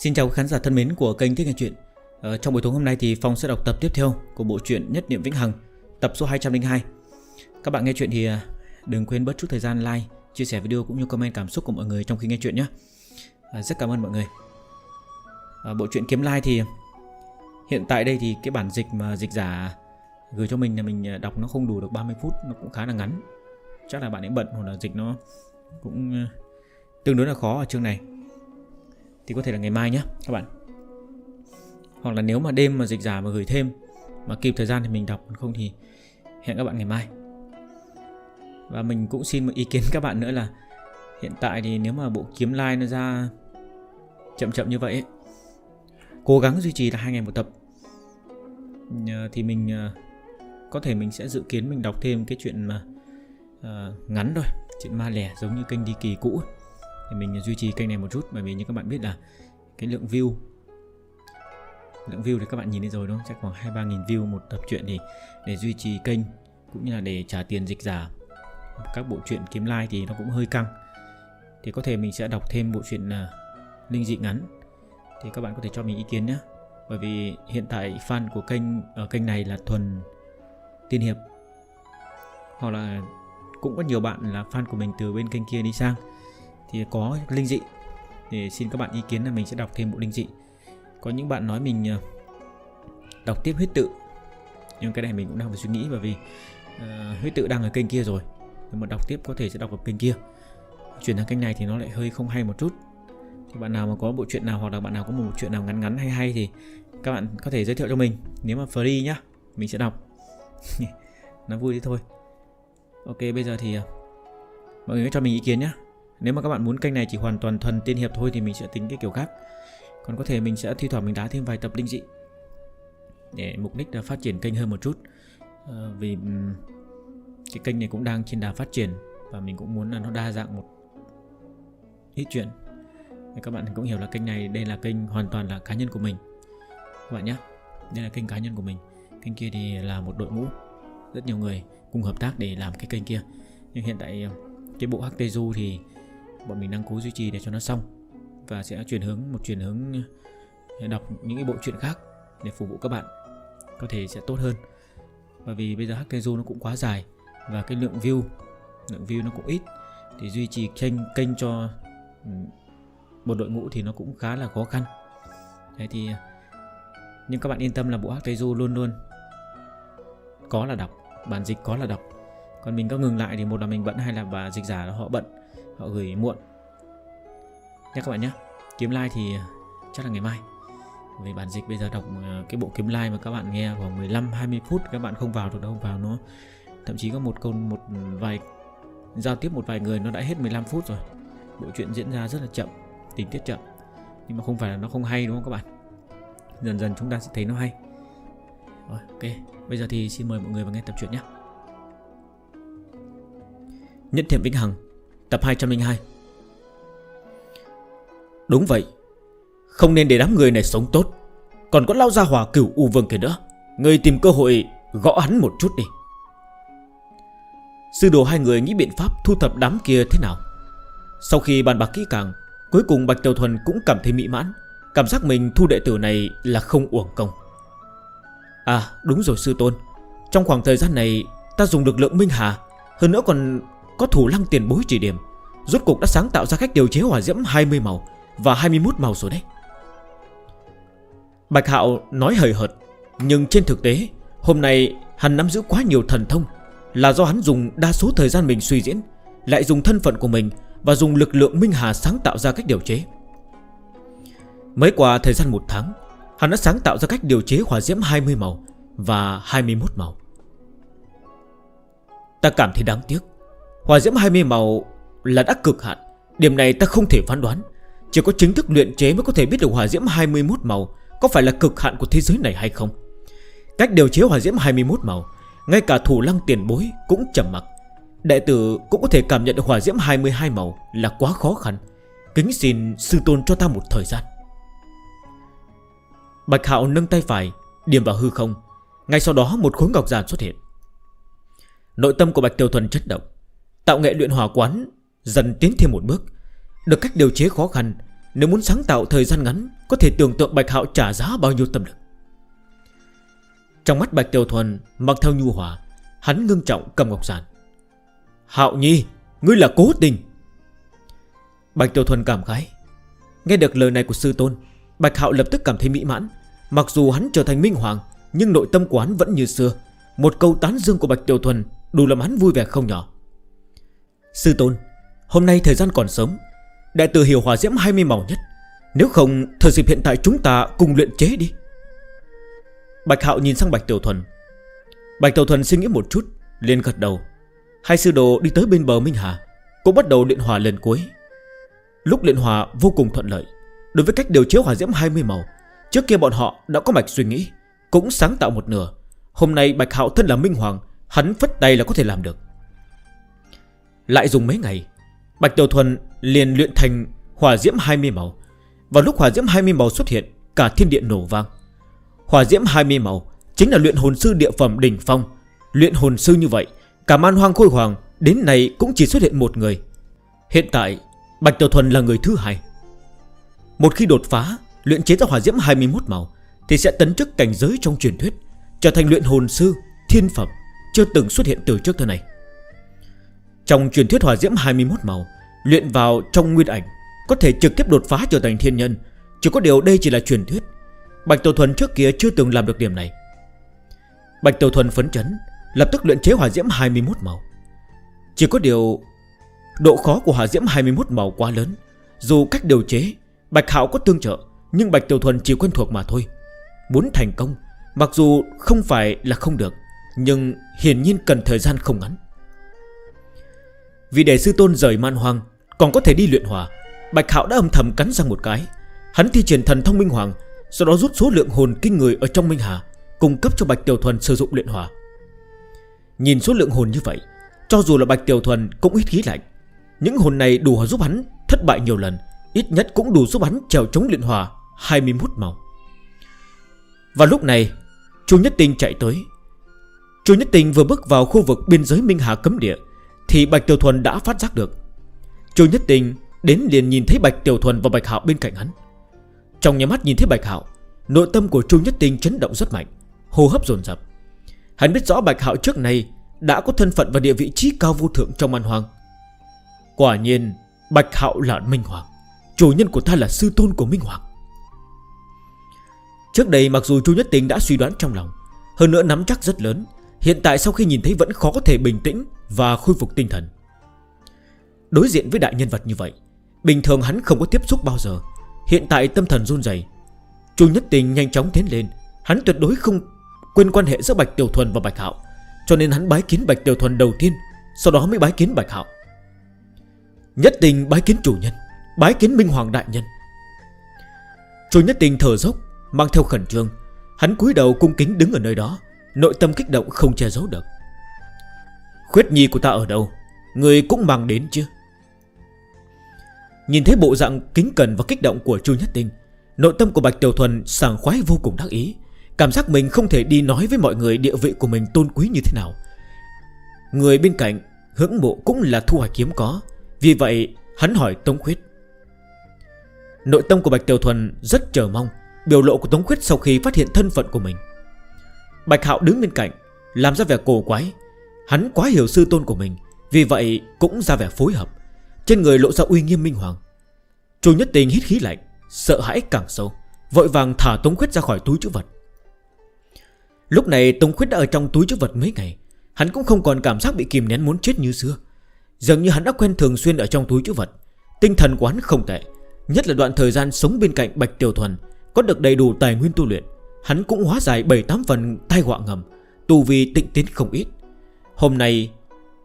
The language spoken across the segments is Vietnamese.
Xin chào khán giả thân mến của kênh Thích Nghe Chuyện. Ờ, Trong buổi tối hôm nay thì Phong sẽ đọc tập tiếp theo của bộ truyện Nhất Niệm Vĩnh Hằng Tập số 202 Các bạn nghe chuyện thì ờ, đừng quên bớt chút thời gian like, chia sẻ video cũng như comment cảm xúc của mọi người trong khi nghe chuyện nhé. Ờ, rất cảm ơn mọi người. À, Bộ truyện Kiếm Lai thì hiện tại đây thì cái bản dịch mà dịch giả gửi cho mình là mình đọc nó không đủ được 30 phút Nó cũng khá là ngắn. Chắc là bạn ấy bận hoặc là dịch nó cũng tương đối là khó ở chương này thì có thể là ngày mai nhé các bạn. Hoặc là nếu mà đêm mà dịch giả mà gửi thêm mà kịp thời gian thì mình đọc không thì hẹn các bạn ngày mai. Và mình cũng xin một ý kiến các bạn nữa là hiện tại thì nếu mà bộ kiếm like nó ra chậm chậm như vậy ấy, cố gắng duy trì là hai ngày một tập ờ, thì mình ờ, có thể mình sẽ dự kiến mình đọc thêm cái chuyện mà ờ, ngắn thôi chuyện ma lẻ giống như kênh đi kỳ cũ. ấy thì mình duy trì kênh này một chút bởi vì như các bạn biết là cái lượng view lượng view thì các bạn nhìn thấy rồi đúng không? Chắc khoảng 2 3.000 view một tập truyện thì để duy trì kênh cũng như là để trả tiền dịch giả các bộ truyện kiếm like thì nó cũng hơi căng. Thì có thể mình sẽ đọc thêm bộ truyện uh, linh dị ngắn. Thì các bạn có thể cho mình ý kiến nhé. Bởi vì hiện tại fan của kênh ở kênh này là thuần tiên hiệp. Hoặc là cũng có nhiều bạn là fan của mình từ bên kênh kia đi sang thì có linh dị. Để xin các bạn ý kiến là mình sẽ đọc thêm bộ linh dị. Có những bạn nói mình ờ, đọc tiếp huyết tự nhưng cái này mình cũng đang phải suy nghĩ bởi vì uh, huyết tự đang ở kênh kia rồi. Mà đọc tiếp có thể sẽ đọc ở kênh kia. Chuyển sang kênh này thì nó lại hơi không hay một chút. Thì bạn nào mà có bộ chuyện nào hoặc là bạn nào có một chuyện nào ngắn ngắn hay hay thì các bạn có thể giới thiệu cho mình. Nếu mà free nhá mình sẽ đọc. Nó vui thế thôi. Ok bây giờ thì ờ, mọi người cho mình ý kiến nhé nếu mà các bạn muốn kênh này chỉ hoàn toàn thuần tiên hiệp thôi thì mình sẽ tính cái kiểu khác. Còn có thể mình sẽ thi thoảng mình đá thêm vài tập linh dị để mục đích là phát triển kênh hơn một chút. À, vì cái kênh này cũng đang trên đà phát triển và mình cũng muốn là nó đa dạng một ít chuyện. Các bạn cũng hiểu là kênh này đây là kênh hoàn toàn là cá nhân của mình. Các bạn nhé đây là kênh cá nhân của mình. Kênh kia thì là một đội ngũ rất nhiều người cùng hợp tác để làm cái kênh kia. Nhưng hiện tại ờ, cái bộ HT Du thì bọn mình đang cố duy trì để cho nó xong. Và sẽ chuyển hướng, một chuyển hướng ờ, đọc những cái bộ truyện khác để phục vụ các bạn. Có thể sẽ tốt hơn. Bởi vì bây giờ Hakezo nó cũng quá dài và cái lượng view lượng view nó cũng ít. Thì duy trì kênh kênh cho ừ, một đội ngũ thì nó cũng khá là khó khăn. Thế thì ờ, nhưng các bạn yên tâm là bộ Hakezo luôn luôn có là đọc, bản dịch có là đọc. Còn mình có ngừng lại thì một là mình bận hay là bà dịch giả họ bận họ gửi muộn. Nha các bạn nhé kiếm lai like thì à, chắc là ngày mai. Về bản dịch bây giờ đọc à, cái bộ kiếm lai like mà các bạn nghe khoảng 15 20 phút các bạn không vào được đâu vào nó thậm chí có một câu một vài giao tiếp một vài người nó đã hết 15 phút rồi. Bộ chuyện diễn ra rất là chậm tình tiết chậm. Nhưng mà không phải là nó không hay đúng không các bạn? Dần dần chúng ta sẽ thấy nó hay. Rồi, ok bây giờ thì xin mời mọi người vào nghe tập truyện nhé. Nhất thiện vĩnh hằng. Tập 202 Đúng vậy, Không nên để đám người này sống tốt. Còn có lao ra hỏa cửu U Vương kia nữa, Người tìm cơ hội gõ hắn một chút đi. Sư đồ hai người nghĩ biện pháp thu thập đám kia thế nào? Sau khi bàn bạc kỹ càng, Cuối cùng Bạch Tiểu Thuần cũng cảm thấy mỹ mãn, Cảm giác mình thu đệ tử này là không uổng công. À đúng rồi sư tôn. Trong khoảng thời gian này, Ta dùng được lượng Minh Hà, Hơn nữa còn có thủ lăng tiền bối chỉ điểm. Rốt cục đã sáng tạo ra cách điều chế hỏa diễm 20 màu Và 21 màu rồi đấy. Bạch Hạo nói hời hợt, Nhưng trên thực tế, Hôm nay hắn nắm giữ quá nhiều thần thông Là do hắn dùng đa số thời gian mình suy diễn, Lại dùng thân phận của mình Và dùng lực lượng Minh Hà sáng tạo ra cách điều chế. Mới qua thời gian một tháng, Hắn đã sáng tạo ra cách điều chế hỏa diễm 20 màu Và 21 màu. Ta cảm thấy đáng tiếc Hỏa diễm 20 màu là đã cực hạn. Điểm này ta không thể phán đoán. Chỉ có chính thức luyện chế mới có thể biết được hỏa diễm 21 màu Có phải là cực hạn của thế giới này hay không. Cách điều chế hỏa diễm 21 màu, Ngay cả thủ lăng tiền bối cũng chầm mặt Đệ tử cũng có thể cảm nhận được hỏa diễm 22 màu là quá khó khăn. Kính xin sư tôn cho ta một thời gian. Bạch Hạo nâng tay phải Điểm vào hư không. Ngay sau đó một khối ngọc giàn xuất hiện. Nội tâm của Bạch tiêu Thuần chất động. Tạo nghệ luyện hỏa quán, Dần tiến thêm một bước. Được cách điều chế khó khăn, Nếu muốn sáng tạo thời gian ngắn, Có thể tưởng tượng Bạch Hạo trả giá bao nhiêu tâm lực. Trong mắt Bạch Tiểu Thuần Mặc theo nhu hòa, Hắn ngưng trọng cầm ngọc giản. Hạo Nhi, Ngươi là cố tình. Bạch Tiểu Thuần cảm khái. Nghe được lời này của sư tôn, Bạch Hạo lập tức cảm thấy mỹ mãn. Mặc dù hắn trở thành minh hoàng, Nhưng nội tâm quán vẫn như xưa. Một câu tán dương của Bạch Tiểu Thuần Đủ làm hắn vui vẻ không nhỏ. Sư tôn, Hôm nay thời gian còn sớm. Đại tử hiểu hòa diễm 20 màu nhất. Nếu không thời dịp hiện tại chúng ta cùng luyện chế đi. Bạch Hạo nhìn sang Bạch Tiểu Thuần. Bạch Tiểu Thuần suy nghĩ một chút, liền gật đầu. Hai sư đồ đi tới bên bờ Minh Hà, Cũng bắt đầu luyện hòa lần cuối. Lúc luyện hòa vô cùng thuận lợi. Đối với cách điều chế hỏa diễm 20 màu, Trước kia bọn họ đã có mạch suy nghĩ, Cũng sáng tạo một nửa. Hôm nay Bạch Hạo thân là Minh Hoàng, Hắn phất tay là có thể làm được. Lại dùng mấy ngày, Bạch Tiểu Thuần liền luyện thành hỏa diễm 20 màu. Vào lúc hỏa diễm 20 màu xuất hiện, Cả thiên địa nổ vang. Hỏa diễm 20 màu Chính là luyện hồn sư địa phẩm đỉnh phong. Luyện hồn sư như vậy, Cả man hoang khôi hoàng Đến nay cũng chỉ xuất hiện một người. Hiện tại, Bạch Tiểu Thuần là người thứ hai. Một khi đột phá, Luyện chế ra hỏa diễm 21 màu Thì sẽ tấn chức cảnh giới trong truyền thuyết, Trở thành luyện hồn sư Thiên phẩm Chưa từng xuất hiện từ trước thời này trong truyền thuyết hỏa diễm 21 màu, Luyện vào trong nguyên ảnh, Có thể trực tiếp đột phá trở thành thiên nhân. Chỉ có điều đây chỉ là truyền thuyết. Bạch Tiểu Thuần trước kia chưa từng làm được điểm này. Bạch Tiểu Thuần phấn chấn, Lập tức luyện chế hỏa diễm 21 màu. Chỉ có điều, Độ khó của hỏa diễm 21 màu quá lớn. Dù cách điều chế, Bạch Hạo có tương trợ, Nhưng Bạch Tiểu Thuần chỉ quen thuộc mà thôi. Muốn thành công, Mặc dù không phải là không được, Nhưng hiển nhiên cần thời gian không ngắn. Vì để sư tôn rời man hoang, Còn có thể đi luyện hòa Bạch Hạo đã âm thầm cắn răng một cái. Hắn thi triển thần thông minh hoàng, Sau đó rút số lượng hồn kinh người ở trong minh hà, Cung cấp cho Bạch Tiểu Thuần sử dụng luyện hòa Nhìn số lượng hồn như vậy, Cho dù là Bạch Tiểu Thuần cũng ít khí lạnh. Những hồn này đủ giúp hắn thất bại nhiều lần, Ít nhất cũng đủ giúp hắn trèo chống luyện hỏa 21 màu. Và lúc này, Chu Nhất Tinh chạy tới. Chu Nhất Tinh vừa bước vào khu vực biên giới Minh Hà cấm địa thì Bạch Tiểu Thuần đã phát giác được. Chu Nhất Tình đến liền nhìn thấy Bạch Tiểu Thuần và Bạch Hạo bên cạnh hắn. Trong nhà mắt nhìn thấy Bạch Hạo, Nội tâm của Chu Nhất Tình chấn động rất mạnh, Hô hấp dồn dập. Hắn biết rõ Bạch Hạo trước này Đã có thân phận và địa vị trí cao vô thượng trong man hoàng. Quả nhiên, Bạch Hạo là Minh Hoàng, Chủ nhân của ta là sư tôn của Minh Hoàng. Trước đây mặc dù Chu Nhất Tình đã suy đoán trong lòng, Hơn nữa nắm chắc rất lớn Hiện tại sau khi nhìn thấy vẫn khó có thể bình tĩnh Và khôi phục tinh thần. Đối diện với đại nhân vật như vậy, Bình thường hắn không có tiếp xúc bao giờ. Hiện tại tâm thần run dày Chu Nhất Tình nhanh chóng tiến lên. Hắn tuyệt đối không quên quan hệ giữa Bạch Tiểu Thuần và Bạch Hạo, Cho nên hắn bái kiến Bạch Tiểu Thuần đầu tiên, Sau đó mới bái kiến Bạch Hạo. Nhất Tình bái kiến chủ nhân, Bái kiến Minh Hoàng Đại Nhân. Chu Nhất Tình thở dốc, Mang theo khẩn trương. Hắn cúi đầu cung kính đứng ở nơi đó. Nội tâm kích động không che giấu được. Khuyết nhi của ta ở đâu? Người cũng mang đến chưa Nhìn thấy bộ dạng kính cẩn và kích động của Chu Nhất Tinh, Nội tâm của Bạch Tiểu Thuần sảng khoái vô cùng đắc ý. Cảm giác mình không thể đi nói với mọi người địa vị của mình tôn quý như thế nào. Người bên cạnh Hưởng mộ cũng là thu hoạch kiếm có, Vì vậy hắn hỏi Tống Khuyết. Nội tâm của Bạch Tiểu Thuần rất chờ mong Biểu lộ của Tống Khuyết sau khi phát hiện thân phận của mình. Bạch Hạo đứng bên cạnh, Làm ra vẻ cổ quái. Hắn quá hiểu sư tôn của mình, Vì vậy cũng ra vẻ phối hợp. Trên người lộ ra uy nghiêm minh hoàng. Chu Nhất Tình hít khí lạnh, Sợ hãi càng sâu, Vội vàng thả Tống Khuyết ra khỏi túi chữ vật. Lúc này Tống Khuyết đã ở trong túi chữ vật mấy ngày, Hắn cũng không còn cảm giác bị kìm nén muốn chết như xưa. Dường như hắn đã quen thường xuyên ở trong túi chữ vật. Tinh thần của hắn không tệ, Nhất là đoạn thời gian sống bên cạnh Bạch Tiểu Thuần Có được đầy đủ tài nguyên tu luyện. Hắn cũng hóa giải 7-8 phần tai họa ngầm, Tù vi tịnh tiến không ít. Hôm nay,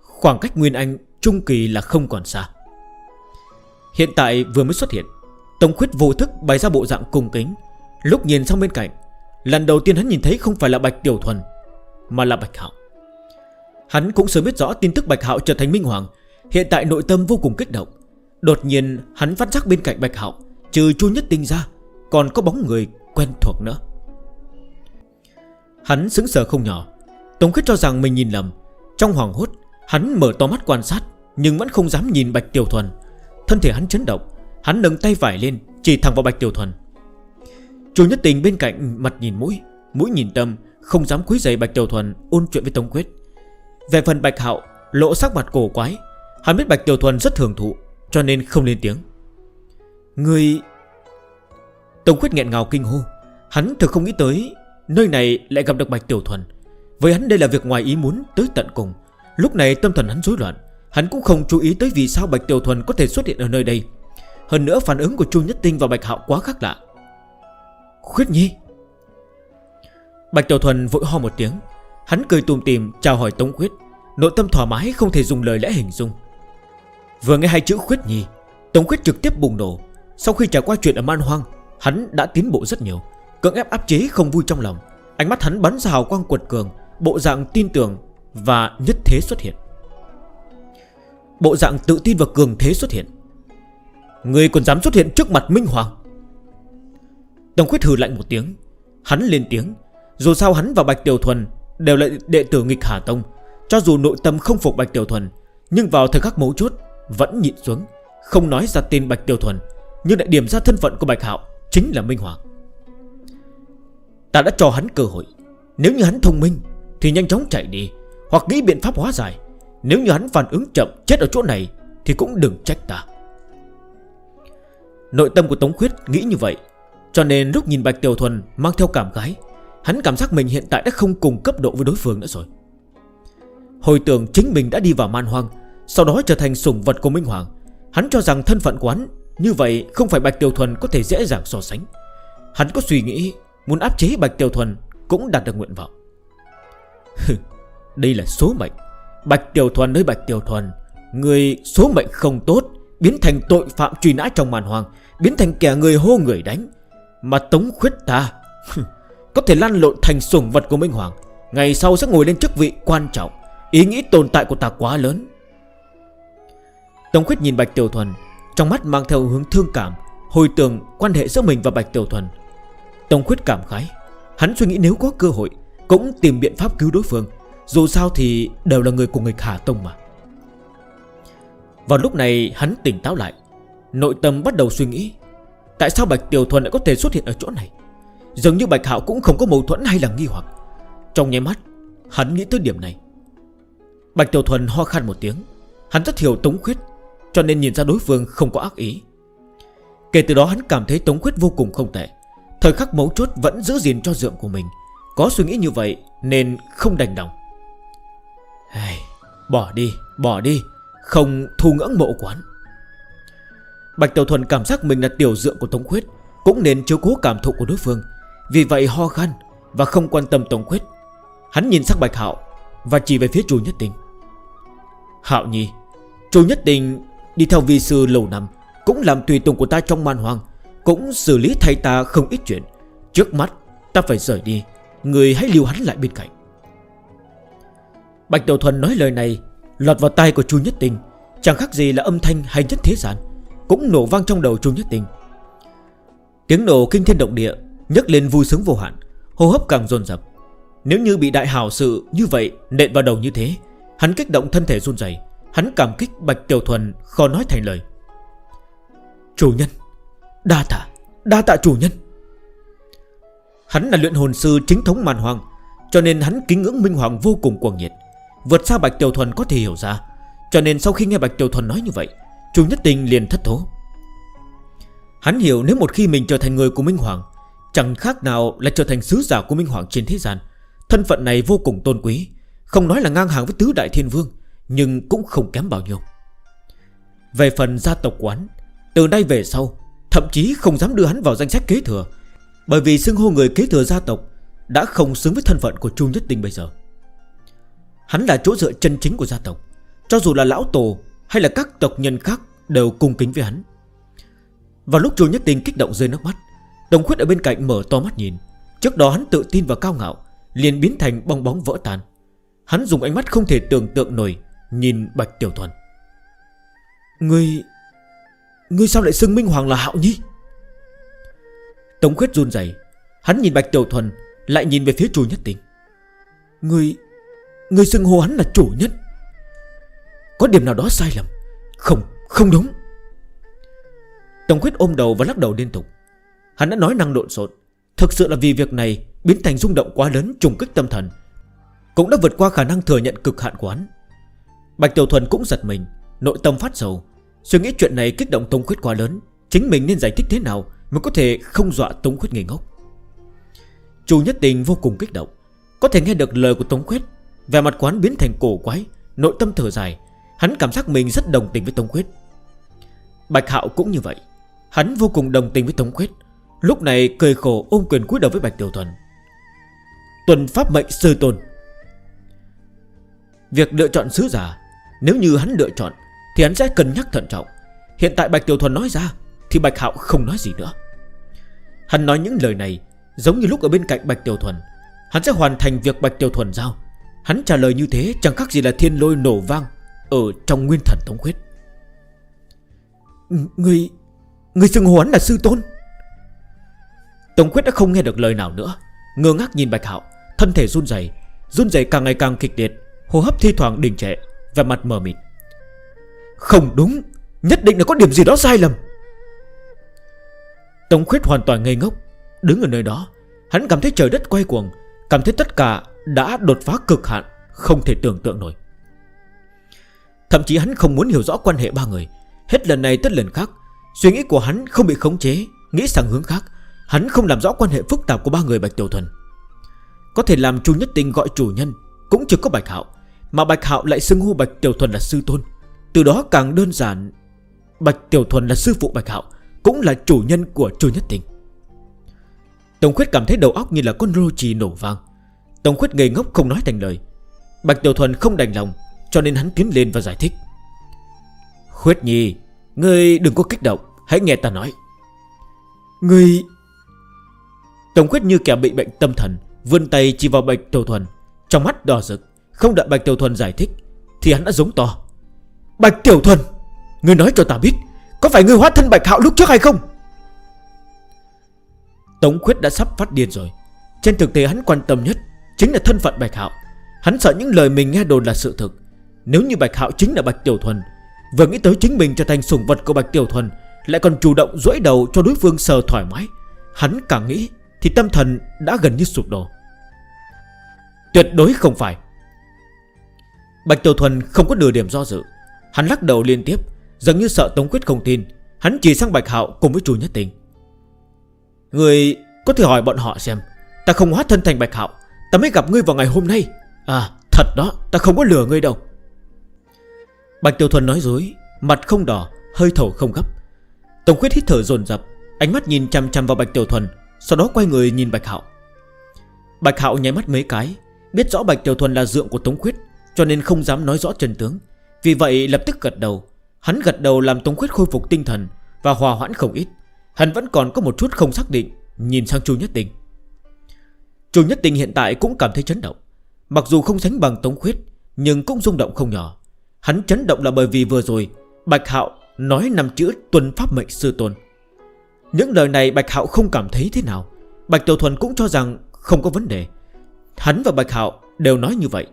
khoảng cách Nguyên Anh Trung kỳ là không còn xa. Hiện tại vừa mới xuất hiện, Tống khuyết vô thức bày ra bộ dạng cung kính. Lúc nhìn sang bên cạnh, Lần đầu tiên hắn nhìn thấy không phải là Bạch Tiểu Thuần, Mà là Bạch Hạo. Hắn cũng sớm biết rõ tin tức Bạch Hạo trở thành Minh Hoàng, Hiện tại nội tâm vô cùng kích động. Đột nhiên, hắn phát giác bên cạnh Bạch Hạo, Trừ chu nhất tinh ra, Còn có bóng người quen thuộc nữa. Hắn sững sờ không nhỏ. Tống khích cho rằng mình nhìn lầm. Trong hoàng hốt, hắn mở to mắt quan sát, Nhưng vẫn không dám nhìn Bạch Tiểu Thuần. Thân thể hắn chấn động, Hắn nâng tay vải lên, chỉ thẳng vào Bạch Tiểu Thuần. Chú Nhất Tình bên cạnh mặt nhìn mũi Mũi nhìn tâm, Không dám quý giày Bạch Tiểu Thuần ôn chuyện với Tống Quyết Về phần Bạch Hạo, Lộ sắc mặt cổ quái. Hắn biết Bạch Tiểu Thuần rất thường thụ, Cho nên không lên tiếng. Người... Tống Quyết nghẹn ngào kinh hô. Hắn thực không nghĩ tới Nơi này lại gặp được Bạch Tiểu Thuần. Với hắn đây là việc ngoài ý muốn, tới tận cùng. Lúc này tâm thần hắn rối loạn. Hắn cũng không chú ý tới vì sao Bạch Tiểu Thuần có thể xuất hiện ở nơi đây. Hơn nữa phản ứng của Chu Nhất Tinh và Bạch Hạo quá khác lạ. Khuyết nhi! Bạch Tiểu Thuần vội ho một tiếng. Hắn cười tùm tìm, chào hỏi Tống Khuyết. Nội tâm thoải mái, không thể dùng lời lẽ hình dung. Vừa nghe hai chữ Khuyết nhi, Tống Khuyết trực tiếp bùng nổ. Sau khi trải qua chuyện ở Man Hoang, Hắn đã tiến bộ rất nhiều. Cưỡng ép áp chế không vui trong lòng, Ánh mắt hắn bắn ra hào quang quật cường, Bộ dạng tin tưởng và nhất thế xuất hiện. Bộ dạng tự tin và cường thế xuất hiện. Người còn dám xuất hiện trước mặt Minh Hoàng? Tổng khuyết hừ lạnh một tiếng, Hắn lên tiếng. Dù sao hắn và Bạch Tiểu Thuần Đều là đệ tử nghịch Hà Tông, Cho dù nội tâm không phục Bạch Tiểu Thuần, Nhưng vào thời khắc mấu chốt Vẫn nhịn xuống, Không nói ra tên Bạch Tiểu Thuần, Nhưng lại điểm ra thân phận của Bạch Hạo Chính là Minh Hoàng. Ta đã cho hắn cơ hội. Nếu như hắn thông minh, Thì nhanh chóng chạy đi, Hoặc nghĩ biện pháp hóa giải. Nếu như hắn phản ứng chậm, chết ở chỗ này, Thì cũng đừng trách ta. Nội tâm của Tống Khuyết nghĩ như vậy, Cho nên lúc nhìn Bạch Tiểu Thuần Mang theo cảm gái Hắn cảm giác mình hiện tại đã không cùng cấp độ với đối phương nữa rồi. Hồi tưởng chính mình đã đi vào man hoang, Sau đó trở thành sủng vật của Minh Hoàng, Hắn cho rằng thân phận quán Như vậy không phải Bạch Tiểu Thuần có thể dễ dàng so sánh. Hắn có suy nghĩ Muốn áp chế Bạch Tiểu Thuần Cũng đạt được nguyện vọng. Đây là số mệnh. Bạch Tiểu Thuần với Bạch Tiểu Thuần, Người số mệnh không tốt, Biến thành tội phạm truy nã trong màn hoàng, Biến thành kẻ người hô người đánh. Mà tống khuyết ta, Có thể lăn lộn thành sủng vật của Minh Hoàng, Ngày sau sẽ ngồi lên chức vị quan trọng. Ý nghĩ tồn tại của ta quá lớn. Tống khuyết nhìn Bạch Tiểu Thuần, Trong mắt mang theo hướng thương cảm, Hồi tưởng quan hệ giữa mình và Bạch Tiểu Thuần. Tống Khuyết cảm khái. Hắn suy nghĩ nếu có cơ hội, Cũng tìm biện pháp cứu đối phương. Dù sao thì đều là người của người Khả Tông mà. Vào lúc này, hắn tỉnh táo lại. Nội tâm bắt đầu suy nghĩ, Tại sao Bạch Tiểu Thuần lại có thể xuất hiện ở chỗ này? Dường như Bạch Hạo cũng không có mâu thuẫn hay là nghi hoặc. Trong nháy mắt, Hắn nghĩ tới điểm này. Bạch Tiểu Thuần ho khăn một tiếng. Hắn rất hiểu Tống Khuyết, Cho nên nhìn ra đối phương không có ác ý. Kể từ đó, hắn cảm thấy Tống Khuyết vô cùng không tệ. Thời khắc mấu chốt vẫn giữ gìn cho dượng của mình. Có suy nghĩ như vậy Nên không đành lòng. Hey, Bỏ đi Bỏ đi Không thu ngưỡng mộ quán. Bạch Tiểu Thuần cảm giác mình là tiểu dượng của Tống Khuyết Cũng nên chiếu cố cảm thụ của đối phương. Vì vậy ho khăn Và không quan tâm Tống Khuyết. Hắn nhìn sắc Bạch Hạo Và chỉ về phía Chu Nhất Tình Hạo Nhi Chu Nhất Tình đi theo vi sư lâu năm Cũng làm tùy tùng của ta trong man hoàng cũng xử lý thay ta không ít chuyện. Trước mắt, ta phải rời đi. Người hãy lưu hắn lại bên cạnh. Bạch Đầu Thuần nói lời này, Lọt vào tay của Chu Nhất Tình. Chẳng khác gì là âm thanh hay nhất thế gian, Cũng nổ vang trong đầu Chu Nhất Tình. Tiếng nổ kinh thiên động địa, nhấc lên vui sướng vô hạn, Hô hấp càng dồn dập. Nếu như bị đại hào sự như vậy nện vào đầu như thế, Hắn kích động thân thể run dày Hắn cảm kích Bạch Tiểu Thuần khó nói thành lời. Chủ nhân! Đa tạ Đa tạ chủ nhân. Hắn là luyện hồn sư chính thống màn hoàng Cho nên hắn kính ngưỡng Minh Hoàng vô cùng cuồng nhiệt. Vượt xa Bạch Tiểu Thuần có thể hiểu ra, Cho nên sau khi nghe Bạch Tiểu Thuần nói như vậy chủ Nhất Tình liền thất thố. Hắn hiểu nếu một khi mình trở thành người của Minh Hoàng, Chẳng khác nào là trở thành sứ giả của Minh Hoàng trên thế gian. Thân phận này vô cùng tôn quý, Không nói là ngang hàng với Tứ Đại Thiên Vương, Nhưng cũng không kém bao nhiêu. Về phần gia tộc quán, Từ nay về sau Thậm chí không dám đưa hắn vào danh sách kế thừa, Bởi vì xưng hô người kế thừa gia tộc Đã không xứng với thân phận của Chu Nhất Tinh bây giờ. Hắn là chỗ dựa chân chính của gia tộc, Cho dù là lão tổ Hay là các tộc nhân khác Đều cung kính với hắn. Vào lúc Chu Nhất Tinh kích động rơi nước mắt Đồng khuyết ở bên cạnh mở to mắt nhìn. Trước đó hắn tự tin và cao ngạo, Liền biến thành bong bóng vỡ tan. Hắn dùng ánh mắt không thể tưởng tượng nổi, Nhìn Bạch Tiểu Thuần. Người Ngươi sao lại xưng Minh Hoàng là Hạo Nhi? Tống khuyết run dày Hắn nhìn Bạch Tiểu Thuần Lại nhìn về phía chủ nhất tình Ngươi Ngươi xưng hô hắn là chủ nhất Có điểm nào đó sai lầm? Không, không đúng. Tống khuyết ôm đầu và lắc đầu liên tục. Hắn đã nói năng lộn xộn. Thực sự là vì việc này biến thành rung động quá lớn trùng kích tâm thần Cũng đã vượt qua khả năng thừa nhận cực hạn quán Bạch Tiểu Thuần cũng giật mình Nội tâm phát sầu. Suy nghĩ chuyện này kích động Tống Khuyết quá lớn. Chính mình nên giải thích thế nào Mới có thể không dọa Tống Khuyết nghề ngốc? Chu Nhất Tình vô cùng kích động. Có thể nghe được lời của Tống Khuyết Về mặt quán biến thành cổ quái, Nội tâm thở dài. Hắn cảm giác mình rất đồng tình với Tống Khuyết. Bạch Hạo cũng như vậy. Hắn vô cùng đồng tình với Tống Khuyết. Lúc này cười khổ ôm quyền cúi đầu với Bạch Tiểu Thuần. Tuần pháp mệnh sư tôn. Việc lựa chọn sứ giả, Nếu như hắn lựa chọn thì hắn sẽ cân nhắc thận trọng. Hiện tại Bạch Tiểu Thuần nói ra, Thì Bạch Hạo không nói gì nữa. Hắn nói những lời này, Giống như lúc ở bên cạnh Bạch Tiểu Thuần. Hắn sẽ hoàn thành việc Bạch Tiểu Thuần giao. Hắn trả lời như thế, chẳng khác gì là thiên lôi nổ vang Ở trong nguyên thần tống khuyết. Người Người xưng hồ hắn là sư tôn. Tống khuyết đã không nghe được lời nào nữa. Ngơ ngác nhìn Bạch Hạo, Thân thể run dày Run dày càng ngày càng kịch liệt, Hô hấp thi thoảng đình trệ Và mặt mờ mịt. Không đúng, Nhất định là có điểm gì đó sai lầm. Tống khuyết hoàn toàn ngây ngốc, Đứng ở nơi đó, Hắn cảm thấy trời đất quay cuồng, Cảm thấy tất cả đã đột phá cực hạn, Không thể tưởng tượng nổi. Thậm chí hắn không muốn hiểu rõ quan hệ ba người, Hết lần này tất lần khác, Suy nghĩ của hắn không bị khống chế, Nghĩ sang hướng khác, Hắn không làm rõ quan hệ phức tạp của ba người Bạch Tiểu Thuần. Có thể làm Chu Nhất Tinh gọi chủ nhân Cũng chưa có Bạch Hạo, Mà Bạch Hạo lại xưng hô Bạch Tiểu Thuần là sư tôn. Từ đó càng đơn giản. Bạch Tiểu Thuần là sư phụ Bạch Hạo, Cũng là chủ nhân của Chu Nhất Tình Tổng khuyết cảm thấy đầu óc như là con rô trì nổ vang. Tổng khuyết ngây ngốc không nói thành lời. Bạch Tiểu Thuần không đành lòng, Cho nên hắn tiến lên và giải thích. Khuyết nhi, Ngươi đừng có kích động, Hãy nghe ta nói. Ngươi Tổng khuyết như kẻ bị bệnh tâm thần, Vươn tay chỉ vào Bạch Tiểu Thuần, Trong mắt đỏ rực. Không đợi Bạch Tiểu Thuần giải thích, Thì hắn đã giống to. Bạch Tiểu Thuần Ngươi nói cho ta biết, Có phải ngươi hóa thân Bạch Hạo lúc trước hay không? Tống Khuyết đã sắp phát điên rồi. Trên thực tế hắn quan tâm nhất Chính là thân phận Bạch Hạo. Hắn sợ những lời mình nghe đồn là sự thực. Nếu như Bạch Hạo chính là Bạch Tiểu Thuần, Vừa nghĩ tới chính mình trở thành sủng vật của Bạch Tiểu Thuần, Lại còn chủ động rỗi đầu cho đối phương sờ thoải mái, Hắn càng nghĩ Thì tâm thần đã gần như sụp đổ. Tuyệt đối không phải. Bạch Tiểu Thuần không có nửa điểm do dự. Hắn lắc đầu liên tiếp, Dường như sợ Tống Quyết không tin. Hắn chỉ sang Bạch Hạo cùng với Chu Nhất Tình Người có thể hỏi bọn họ xem, Ta không hóa thân thành Bạch Hạo, Ta mới gặp ngươi vào ngày hôm nay. À thật đó, ta không có lừa ngươi đâu. Bạch Tiêu Thuần nói dối, Mặt không đỏ, hơi thở không gấp. Tống Quyết hít thở dồn dập, Ánh mắt nhìn chăm chăm vào Bạch Tiểu Thuần, Sau đó quay người nhìn Bạch Hạo. Bạch Hạo nháy mắt mấy cái, Biết rõ Bạch Tiểu Thuần là dượng của Tống Quyết, Cho nên không dám nói rõ trần tướng. Vì vậy, lập tức gật đầu. Hắn gật đầu làm Tống Khuyết khôi phục tinh thần Và hòa hoãn không ít. Hắn vẫn còn có một chút không xác định, Nhìn sang Chu Nhất Tình Chu Nhất Tình hiện tại cũng cảm thấy chấn động. Mặc dù không sánh bằng Tống Khuyết Nhưng cũng rung động không nhỏ. Hắn chấn động là bởi vì vừa rồi, Bạch Hạo nói nằm chữ tuân pháp mệnh sư tôn. Những lời này Bạch Hạo không cảm thấy thế nào. Bạch Tiểu Thuần cũng cho rằng không có vấn đề. Hắn và Bạch Hạo đều nói như vậy.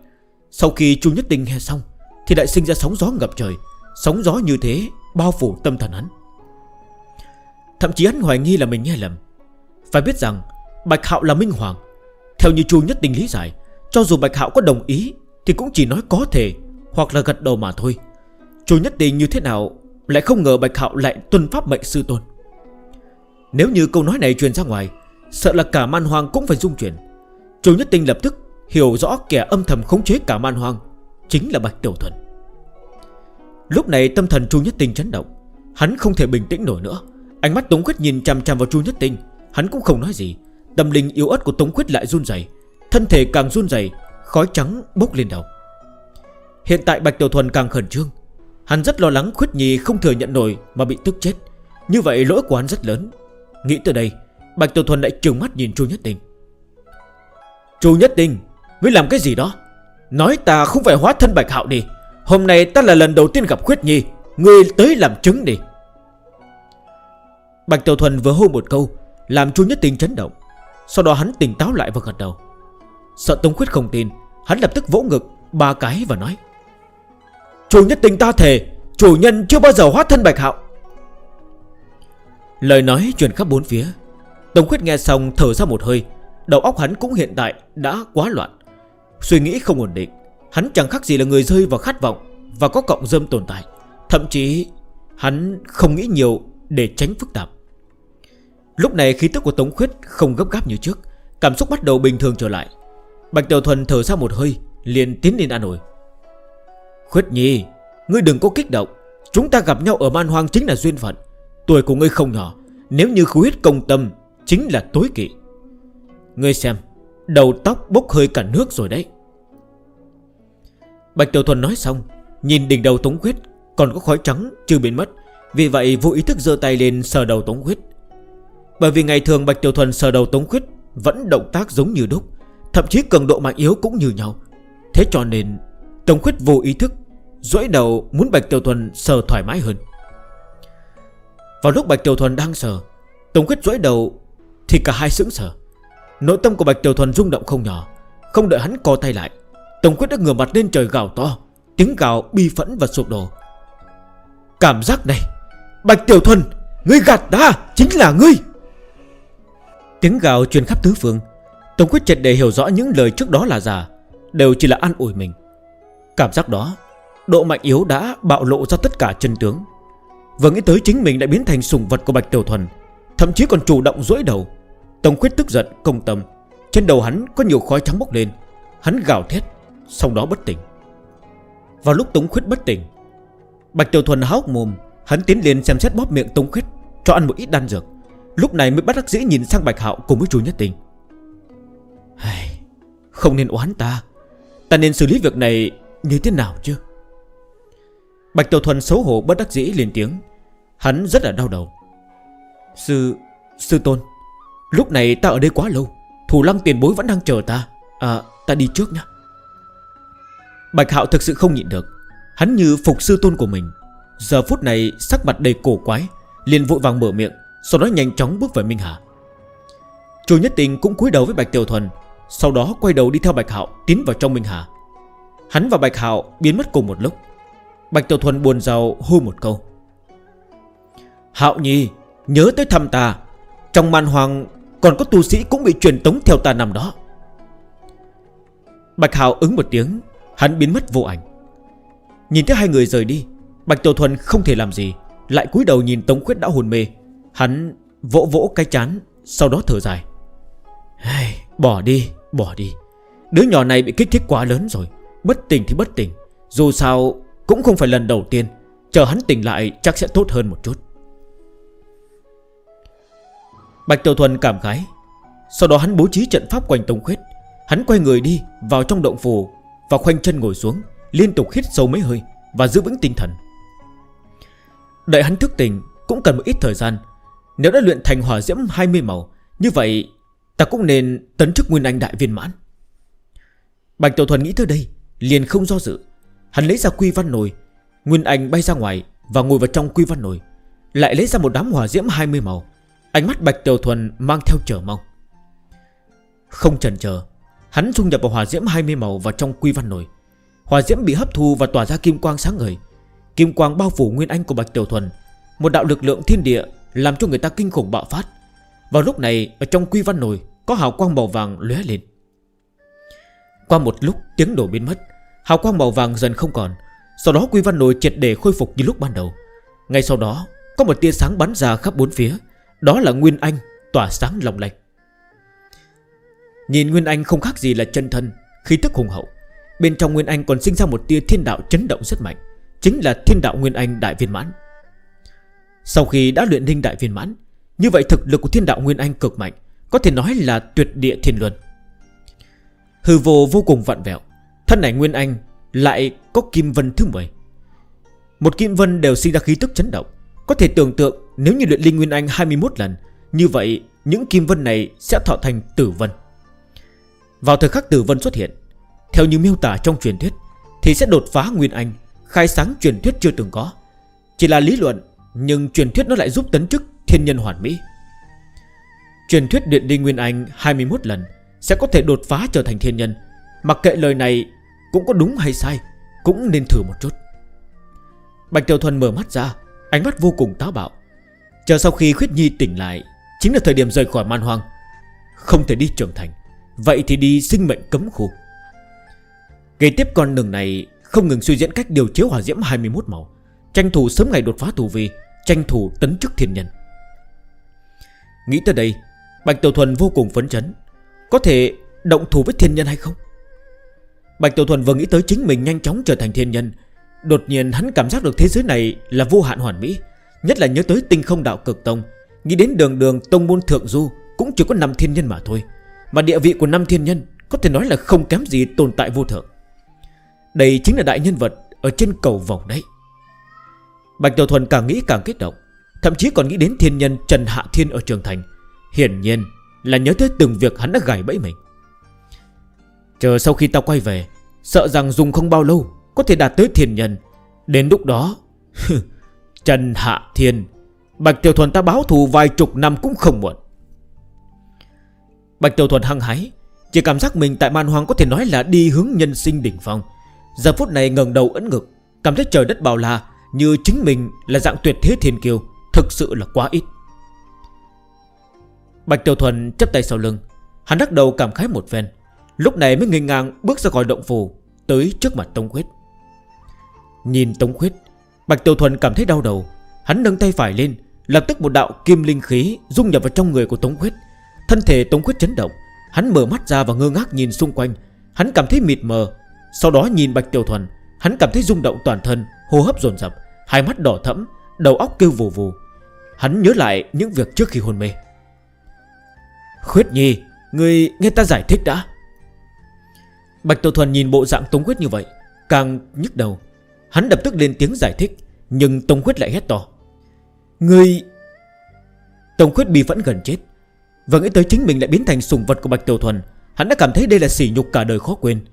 Sau khi Chu Nhất Tinh nghe xong thì lại sinh ra sóng gió ngập trời. Sóng gió như thế bao phủ tâm thần hắn. Thậm chí hắn hoài nghi là mình nghe lầm. Phải biết rằng, Bạch Hạo là Minh Hoàng. Theo như chu nhất định lý giải, Cho dù Bạch Hạo có đồng ý Thì cũng chỉ nói có thể Hoặc là gật đầu mà thôi. Chu nhất định như thế nào Lại không ngờ Bạch Hạo lại tuân pháp mệnh sư tôn. Nếu như câu nói này truyền ra ngoài, Sợ là cả man hoàng cũng phải dung chuyển. Chu nhất tinh lập tức hiểu rõ kẻ âm thầm khống chế cả man hoàng Chính là Bạch Tiểu Thuần. Lúc này tâm thần Chu Nhất Tinh chấn động. Hắn không thể bình tĩnh nổi nữa. Ánh mắt Tống Quyết nhìn chằm chằm vào Chu Nhất Tinh. Hắn cũng không nói gì. Tâm linh yếu ớt của Tống Quyết lại run dày Thân thể càng run dày Khói trắng bốc lên đầu. Hiện tại Bạch Tiểu Thuần càng khẩn trương. Hắn rất lo lắng Khuyết Nhi không thừa nhận nổi Mà bị tức chết. Như vậy lỗi của hắn rất lớn. Nghĩ từ đây, Bạch Tiểu Thuần lại trường mắt nhìn Chu Nhất Tinh. Chu Nhất Tinh, Ngươi làm cái gì đó? Nói ta không phải hóa thân bạch hạo đi. Hôm nay ta là lần đầu tiên gặp Khuyết Nhi. Người tới làm chứng đi. Bạch Tiểu Thuần vừa hô một câu, Làm Chu Nhất Tinh chấn động. Sau đó hắn tỉnh táo lại và gật đầu. Sợ Tống Khuyết không tin, Hắn lập tức vỗ ngực, ba cái và nói Chu Nhất Tinh ta thề, Chủ nhân chưa bao giờ hóa thân bạch hạo. Lời nói truyền khắp bốn phía. Tống Khuyết nghe xong thở ra một hơi, Đầu óc hắn cũng hiện tại đã quá loạn. Suy nghĩ không ổn định, Hắn chẳng khác gì là người rơi vào khát vọng Và có cộng dâm tồn tại. Thậm chí, hắn không nghĩ nhiều Để tránh phức tạp. Lúc này khí tức của Tống Khuyết không gấp gáp như trước, Cảm xúc bắt đầu bình thường trở lại. Bạch Tiểu Thuần thở ra một hơi, Liền tiến lên an ủi. Khuyết Nhi, Ngươi đừng có kích động. Chúng ta gặp nhau ở man hoang chính là duyên phận. Tuổi của ngươi không nhỏ, Nếu như khuyết công tâm, Chính là tối kỵ. Ngươi xem, Đầu tóc bốc hơi cả nước rồi đấy. Bạch Tiểu Thuần nói xong, Nhìn đỉnh đầu Tống Khuyết Còn có khói trắng chưa biến mất. Vì vậy, vô ý thức dơ tay lên sờ đầu Tống Khuyết Bởi vì ngày thường Bạch Tiểu Thuần sờ đầu Tống Khuyết Vẫn động tác giống như đúc, Thậm chí cường độ mạng yếu cũng như nhau. Thế cho nên, Tống Khuyết vô ý thức Rỗi đầu muốn Bạch Tiểu Thuần sờ thoải mái hơn. Vào lúc Bạch Tiểu Thuần đang sờ, Tống Khuyết rỗi đầu Thì cả hai sững sờ. Nội tâm của Bạch Tiểu Thuần rung động không nhỏ, Không đợi hắn co tay lại Tổng quyết đã ngửa mặt lên trời gào to, Tiếng gào bi phẫn và sụp đổ. Cảm giác này, Bạch Tiểu Thuần, Ngươi gạt ta, Chính là ngươi. Tiếng gào truyền khắp tứ phương. Tổng quyết triệt để hiểu rõ những lời trước đó là giả, Đều chỉ là an ủi mình. Cảm giác đó, Độ mạnh yếu đã bạo lộ ra tất cả chân tướng. Vừa nghĩ tới chính mình đã biến thành sùng vật của Bạch Tiểu Thuần, Thậm chí còn chủ động rỗi đầu. Tổng quyết tức giận, công tâm. Trên đầu hắn có nhiều khói trắng bốc lên. Hắn gào thét. Sau đó bất tỉnh. Vào lúc Tống Khuyết bất tỉnh, Bạch Tiểu Thuần háo mồm, Hắn tiến lên xem xét bóp miệng Tống Khuyết Cho ăn một ít đan dược. Lúc này mới bắt đắc dĩ nhìn sang Bạch Hạo cùng với chú Nhất Tình. Không nên oán ta. Ta nên xử lý việc này như thế nào chứ? Bạch Tiểu Thuần xấu hổ bất đắc dĩ lên tiếng. Hắn rất là đau đầu. Sư... sư tôn, Lúc này ta ở đây quá lâu, Thủ lăng tiền bối vẫn đang chờ ta. À ta đi trước nha Bạch Hạo thực sự không nhịn được. Hắn như phục sư tôn của mình. Giờ phút này, sắc mặt đầy cổ quái, liền vội vàng mở miệng, Sau đó nhanh chóng bước về Minh Hà. Chu Nhất Tình cũng cúi đầu với Bạch Tiểu Thuần, Sau đó quay đầu đi theo Bạch Hạo Tiến vào trong Minh Hà. Hắn và Bạch Hạo biến mất cùng một lúc. Bạch Tiểu Thuần buồn giàu hô một câu. Hạo Nhi, Nhớ tới thăm ta. Trong màn hoàng còn có tu sĩ cũng bị truyền tống theo ta nằm đó. Bạch Hạo ứng một tiếng Hắn biến mất vô ảnh. Nhìn thấy hai người rời đi Bạch Tiểu Thuần không thể làm gì Lại cúi đầu nhìn Tống Khuyết đã hồn mê. Hắn vỗ vỗ cái chán Sau đó thở dài. Hey, Bỏ đi, bỏ đi. Đứa nhỏ này bị kích thích quá lớn rồi. Bất tỉnh thì bất tỉnh. Dù sao cũng không phải lần đầu tiên. Chờ hắn tỉnh lại chắc sẽ tốt hơn một chút. Bạch Tiểu Thuần cảm khái. Sau đó hắn bố trí trận pháp quanh Tống Khuyết. Hắn quay người đi vào trong động phủ và khoanh chân ngồi xuống, Liên tục hít sâu mấy hơi Và giữ vững tinh thần. Đợi hắn thức tỉnh cũng cần một ít thời gian. Nếu đã luyện thành hỏa diễm 20 màu, Như vậy ta cũng nên tấn chức nguyên anh đại viên mãn. Bạch Tiểu Thuần nghĩ tới đây, Liền không do dự. Hắn lấy ra quy văn nồi, Nguyên anh bay ra ngoài và ngồi vào trong quy văn nồi, Lại lấy ra một đám hỏa diễm 20 màu. Ánh mắt Bạch Tiểu Thuần mang theo chờ mong. Không chần chờ Hắn dung nhập vào hỏa diễm 20 màu vào trong quy văn nổi. Hỏa diễm bị hấp thu và tỏa ra kim quang sáng ngời. Kim quang bao phủ nguyên anh của Bạch Tiểu Thuần, Một đạo lực lượng thiên địa Làm cho người ta kinh khủng bạo phát. Vào lúc này, ở trong quy văn nồi Có hào quang màu vàng lóe lên. Qua một lúc, tiếng đổ biến mất. Hào quang màu vàng dần không còn. Sau đó, quy văn nồi triệt để khôi phục như lúc ban đầu. Ngay sau đó, có một tia sáng bắn ra khắp bốn phía. Đó là Nguyên Anh tỏa sáng lòng lạch. Nhìn Nguyên Anh không khác gì là chân thân Khi tức hùng hậu. Bên trong Nguyên Anh còn sinh ra một tia thiên đạo chấn động rất mạnh, Chính là thiên đạo Nguyên Anh đại viên mãn. Sau khi đã luyện linh đại viên mãn, Như vậy thực lực của thiên đạo Nguyên Anh cực mạnh, Có thể nói là tuyệt địa thiên luân. Hư vô vô cùng vặn vẹo, Thân ảnh Nguyên Anh lại có kim vân thứ 10 Một kim vân đều sinh ra khí tức chấn động, Có thể tưởng tượng nếu như luyện linh Nguyên Anh 21 lần, Như vậy những kim vân này sẽ thọ thành tử vân. Vào thời khắc Tử Vân xuất hiện, Theo như miêu tả trong truyền thuyết, Thì sẽ đột phá Nguyên Anh, Khai sáng truyền thuyết chưa từng có. Chỉ là lý luận, Nhưng truyền thuyết nó lại giúp tấn chức thiên nhân hoàn mỹ. Truyền thuyết Điện đi Nguyên Anh 21 lần Sẽ có thể đột phá trở thành thiên nhân. Mặc kệ lời này cũng có đúng hay sai, Cũng nên thử một chút. Bạch Tiểu Thuần mở mắt ra, Ánh mắt vô cùng táo bạo. Chờ sau khi Khuyết Nhi tỉnh lại, Chính là thời điểm rời khỏi man hoang, Không thể đi trưởng thành. Vậy thì đi sinh mệnh cấm khu. Kế tiếp con đường này Không ngừng suy diễn cách điều chế hỏa diễm 21 màu. Tranh thủ sớm ngày đột phá tù vi, Tranh thủ tấn chức thiên nhân. Nghĩ tới đây, Bạch Tiểu Thuần vô cùng phấn chấn. Có thể động thủ với thiên nhân hay không? Bạch Tiểu Thuần vừa nghĩ tới chính mình nhanh chóng trở thành thiên nhân, Đột nhiên hắn cảm giác được thế giới này là vô hạn hoàn mỹ, Nhất là nhớ tới tinh không đạo cực tông. Nghĩ đến đường đường tông môn thượng du, Cũng chỉ có 5 thiên nhân mà thôi. Mà địa vị của năm thiên nhân Có thể nói là không kém gì tồn tại vô thượng. Đây chính là đại nhân vật Ở trên cầu vòng đấy. Bạch Tiểu Thuần càng nghĩ càng kích động, Thậm chí còn nghĩ đến thiên nhân Trần Hạ Thiên ở Trường Thành. Hiển nhiên là nhớ tới từng việc hắn đã gài bẫy mình. Chờ sau khi tao quay về, Sợ rằng dùng không bao lâu Có thể đạt tới thiên nhân. Đến lúc đó, Trần Hạ Thiên, Bạch Tiểu Thuần ta báo thù vài chục năm cũng không muộn. Bạch Tiểu Thuần hăng hái, Chỉ cảm giác mình tại man hoang có thể nói là đi hướng nhân sinh đỉnh phong Giờ phút này ngần đầu ấn ngực, Cảm thấy trời đất bào là Như chính mình là dạng tuyệt thế thiên kiều Thực sự là quá ít Bạch Tiểu Thuần chấp tay sau lưng, Hắn đắc đầu cảm khái một phen. Lúc này mới ngây ngang bước ra khỏi động phủ, Tới trước mặt Tống Khuyết Nhìn Tống Khuyết, Bạch Tiểu Thuần cảm thấy đau đầu, Hắn nâng tay phải lên, Lập tức một đạo kim linh khí dung nhập vào trong người của Tống Khuyết Thân thể Tống Quyết chấn động. Hắn mở mắt ra và ngơ ngác nhìn xung quanh. Hắn cảm thấy mịt mờ. Sau đó nhìn Bạch Tiểu Thuần, Hắn cảm thấy rung động toàn thân, Hô hấp dồn dập, Hai mắt đỏ thẫm, Đầu óc kêu vù vù. Hắn nhớ lại những việc trước khi hôn mê. Khuyết nhi, Người nghe ta giải thích đã. Bạch Tiểu Thuần nhìn bộ dạng Tống Quyết như vậy, Càng nhức đầu. Hắn đập tức lên tiếng giải thích, Nhưng Tống Quyết lại hét to. Người Tống Quyết bị vẫn gần chết. Và nghĩ tới chính mình lại biến thành sùng vật của Bạch Tiểu Thuần, Hắn đã cảm thấy đây là sỉ nhục cả đời khó quên.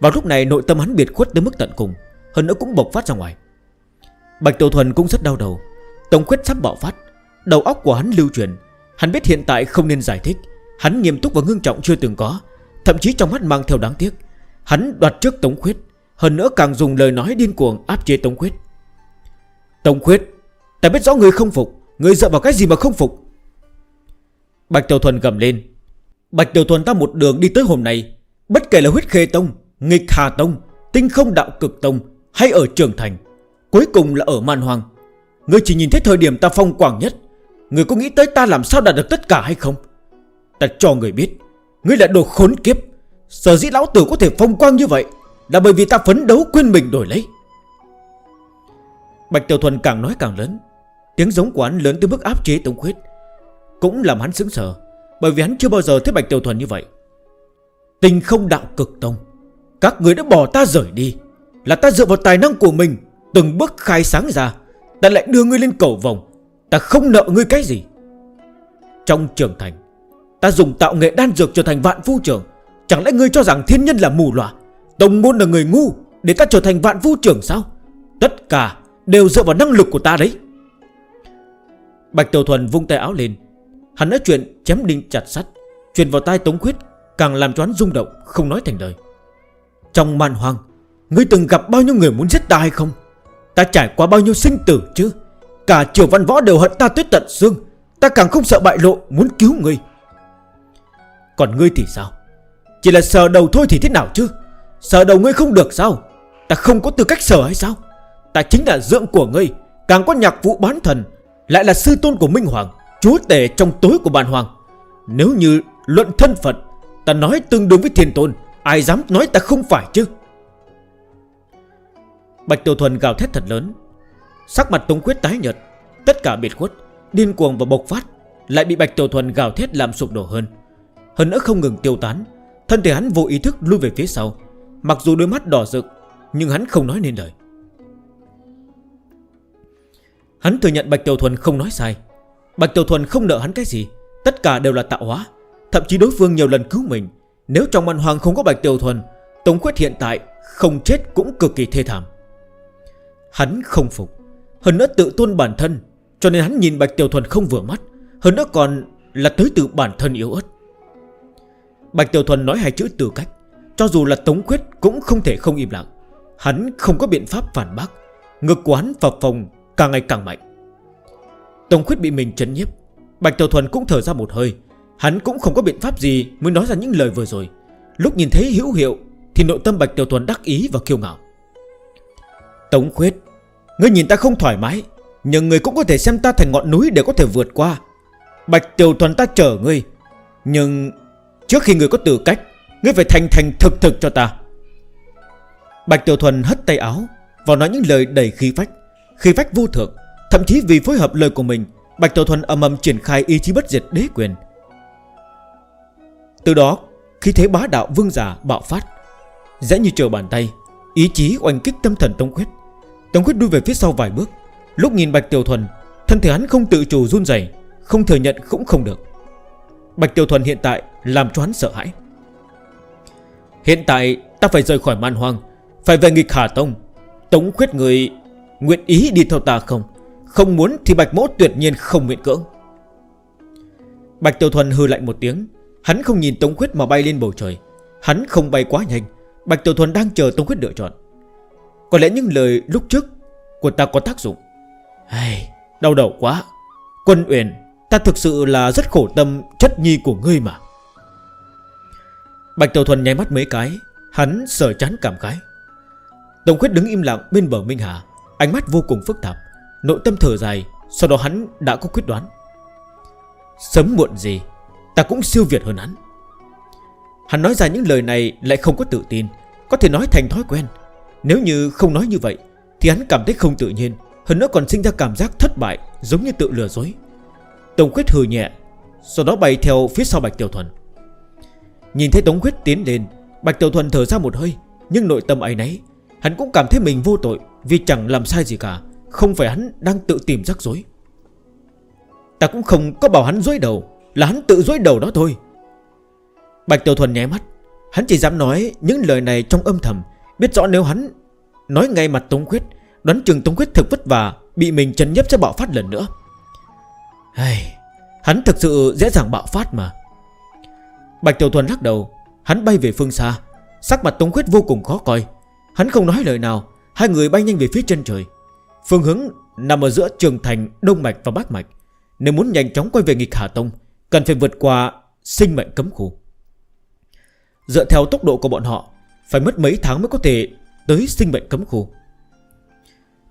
Vào lúc này, nội tâm hắn biệt khuất tới mức tận cùng, Hơn nữa cũng bộc phát ra ngoài. Bạch Tiểu Thuần cũng rất đau đầu. Tổng khuyết sắp bạo phát, Đầu óc của hắn lưu truyền. Hắn biết hiện tại không nên giải thích. Hắn nghiêm túc và ngưng trọng chưa từng có, Thậm chí trong mắt mang theo đáng tiếc. Hắn đoạt trước Tống Khuyết Hơn nữa càng dùng lời nói điên cuồng áp chế Tống Khuyết Tống Khuyết Ta biết rõ người không phục. Người dựa vào cái gì mà không phục? Bạch Tiểu Thuần gầm lên. Bạch Tiểu Thuần ta một đường đi tới hôm nay. Bất kể là huyết khê tông, nghịch hà tông Tinh không đạo cực tông Hay ở trường thành Cuối cùng là ở man hoàng Ngươi chỉ nhìn thấy thời điểm ta phong quảng nhất. Ngươi có nghĩ tới ta làm sao đạt được tất cả hay không? Ta cho người biết Ngươi là đồ khốn kiếp. Sở dĩ lão tử có thể phong quang như vậy Là bởi vì ta phấn đấu quên mình đổi lấy. Bạch Tiểu Thuần càng nói càng lớn. Tiếng giống của quán lớn tới mức áp chế Tống Khuyết. Cũng làm hắn sững sờ, Bởi vì hắn chưa bao giờ thấy Bạch Tiểu Thuần như vậy. Tình không đạo cực tông, Các người đã bỏ ta rời đi, Là ta dựa vào tài năng của mình, Từng bước khai sáng ra, Ta lại đưa ngươi lên cầu vòng, Ta không nợ ngươi cái gì. Trong trường thành, Ta dùng tạo nghệ đan dược trở thành vạn phu trưởng, Chẳng lẽ ngươi cho rằng thiên nhân là mù loà? Tông môn là người ngu, Để ta trở thành vạn phu trưởng sao? Tất cả đều dựa vào năng lực của ta đấy. Bạch Tiểu Thuần vung tay áo lên Hắn nói chuyện chém đinh chặt sắt Chuyện vào tai Tống Khuyết, Càng làm choán rung động, không nói thành lời. Trong màn hoang, Ngươi từng gặp bao nhiêu người muốn giết ta hay không? Ta trải qua bao nhiêu sinh tử chứ? Cả triều văn võ đều hận ta tuyết tận xương, Ta càng không sợ bại lộ, muốn cứu ngươi. Còn ngươi thì sao? Chỉ là sợ đầu thôi thì thế nào chứ? Sợ đầu ngươi không được sao? Ta không có tư cách sợ hay sao? Ta chính là dưỡng của ngươi, Càng có nhạc vụ bán thần, Lại là sư tôn của Minh Hoàng chúa tể trong tối của bàn hoàng. Nếu như luận thân phận, Ta nói tương đương với thiền tôn, Ai dám nói ta không phải chứ? Bạch Tiểu Thuần gào thét thật lớn. Sắc mặt Tống Quyết tái nhật Tất cả biệt khuất, Điên cuồng và bộc phát, Lại bị Bạch Tiểu Thuần gào thét làm sụp đổ hơn. Hơn nữa không ngừng tiêu tán, Thân thể hắn vô ý thức lui về phía sau. Mặc dù đôi mắt đỏ rực, Nhưng hắn không nói nên lời. Hắn thừa nhận Bạch Tiểu Thuần không nói sai. Bạch Tiểu Thuần không nợ hắn cái gì. Tất cả đều là tạo hóa. Thậm chí đối phương nhiều lần cứu mình. Nếu trong màn hoàng không có Bạch Tiểu Thuần, Tống Quyết hiện tại không chết cũng cực kỳ thê thảm. Hắn không phục. Hơn nữa tự tôn bản thân, Cho nên hắn nhìn Bạch Tiểu Thuần không vừa mắt. Hơn nữa còn là tới từ bản thân yếu ớt. Bạch Tiểu Thuần nói hai chữ từ cách. Cho dù là Tống Quyết cũng không thể không im lặng. Hắn không có biện pháp phản bác. Ngực quán vào phòng càng ngày càng mạnh. Tống khuyết bị mình chấn nhiếp. Bạch Tiểu Thuần cũng thở ra một hơi. Hắn cũng không có biện pháp gì mới nói ra những lời vừa rồi. Lúc nhìn thấy hữu hiệu, Thì nội tâm Bạch Tiểu Thuần đắc ý và kiêu ngạo. Tống khuyết, Ngươi nhìn ta không thoải mái Nhưng ngươi cũng có thể xem ta thành ngọn núi để có thể vượt qua. Bạch Tiểu Thuần ta chở ngươi, Nhưng Trước khi ngươi có tư cách, Ngươi phải thành thành thực thực cho ta. Bạch Tiểu Thuần hất tay áo Và nói những lời đầy khí phách. Khí phách vô thượng. Thậm chí vì phối hợp lời của mình, Bạch Tiểu Thuần âm âm triển khai ý chí bất diệt đế quyền. Từ đó, khi thế bá đạo vương giả bạo phát, Dễ như chờ bàn tay, Ý chí oanh kích tâm thần Tống Khuyết. Tống Khuyết đuôi về phía sau vài bước, Lúc nhìn Bạch Tiểu Thuần, Thân thể hắn không tự chủ run dày Không thừa nhận cũng không được. Bạch Tiểu Thuần hiện tại làm cho hắn sợ hãi. Hiện tại ta phải rời khỏi man hoang, Phải về nghịch Hà Tông. Tống Khuyết người Nguyện ý đi theo ta không? Không muốn thì Bạch Mỗ tuyệt nhiên không miễn cưỡng. Bạch Tiểu Thuần hư lạnh một tiếng. Hắn không nhìn Tống Khuyết mà bay lên bầu trời. Hắn không bay quá nhanh. Bạch Tiểu Thuần đang chờ Tống Khuyết lựa chọn. Có lẽ những lời lúc trước Của ta có tác dụng. Hey, Đau đầu quá. Quân Uyển Ta thực sự là rất khổ tâm chất nhi của ngươi mà. Bạch Tiểu Thuần nháy mắt mấy cái. Hắn sờ chán cảm khái. Tống khuyết đứng im lặng bên bờ Minh Hà. Ánh mắt vô cùng phức tạp. Nội tâm thở dài, Sau đó hắn đã có quyết đoán. Sớm muộn gì, Ta cũng siêu việt hơn hắn. Hắn nói ra những lời này lại không có tự tin, Có thể nói thành thói quen. Nếu như không nói như vậy, Thì hắn cảm thấy không tự nhiên, Hơn nữa còn sinh ra cảm giác thất bại, Giống như tự lừa dối. Tống quyết hừ nhẹ, Sau đó bay theo phía sau Bạch Tiểu Thuần. Nhìn thấy Tống quyết tiến lên, Bạch Tiểu Thuần thở ra một hơi, Nhưng nội tâm ấy nấy Hắn cũng cảm thấy mình vô tội, Vì chẳng làm sai gì cả. Không phải hắn đang tự tìm rắc rối. Ta cũng không có bảo hắn dối đầu Là hắn tự dối đầu đó thôi. Bạch Tiểu Thuần nhé mắt. Hắn chỉ dám nói những lời này trong âm thầm. Biết rõ nếu hắn Nói ngay mặt Tống Khuyết Đoán chừng Tống Khuyết thực vất vả Bị mình chân nhấp sẽ bạo phát lần nữa. Hey, Hắn thực sự dễ dàng bạo phát mà. Bạch Tiểu Thuần lắc đầu. Hắn bay về phương xa. Sắc mặt Tống Khuyết vô cùng khó coi. Hắn không nói lời nào. Hai người bay nhanh về phía chân trời. Phương hướng nằm ở giữa trường thành, Đông Mạch và Bắc Mạch. Nếu muốn nhanh chóng quay về nghịch Hà Tông, Cần phải vượt qua sinh mệnh cấm khu. Dựa theo tốc độ của bọn họ, Phải mất mấy tháng mới có thể Tới sinh mệnh cấm khu.